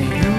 see you.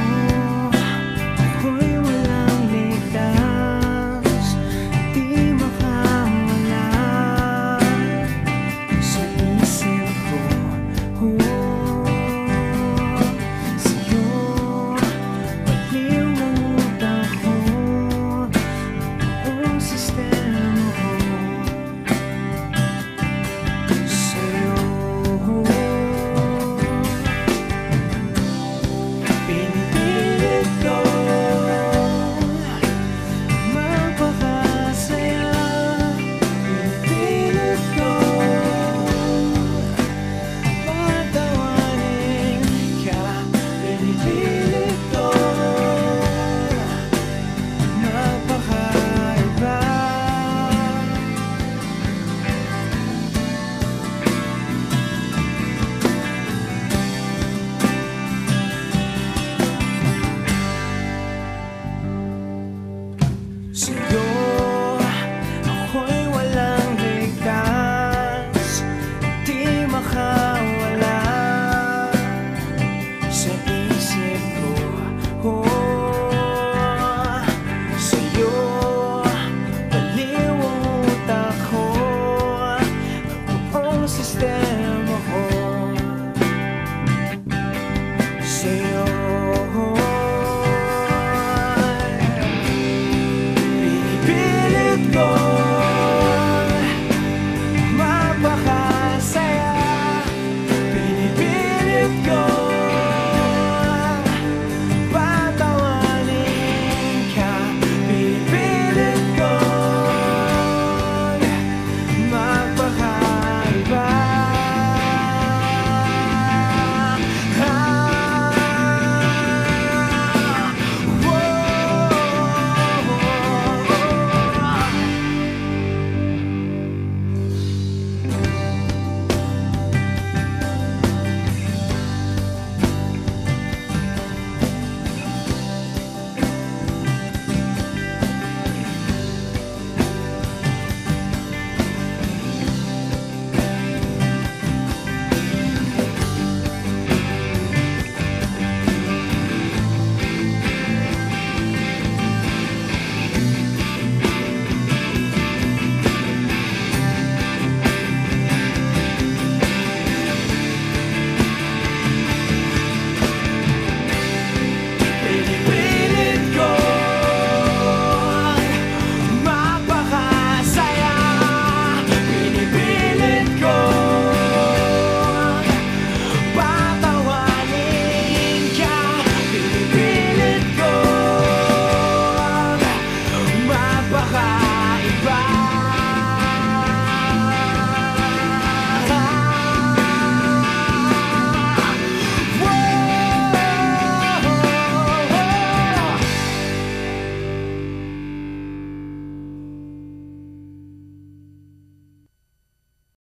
Go.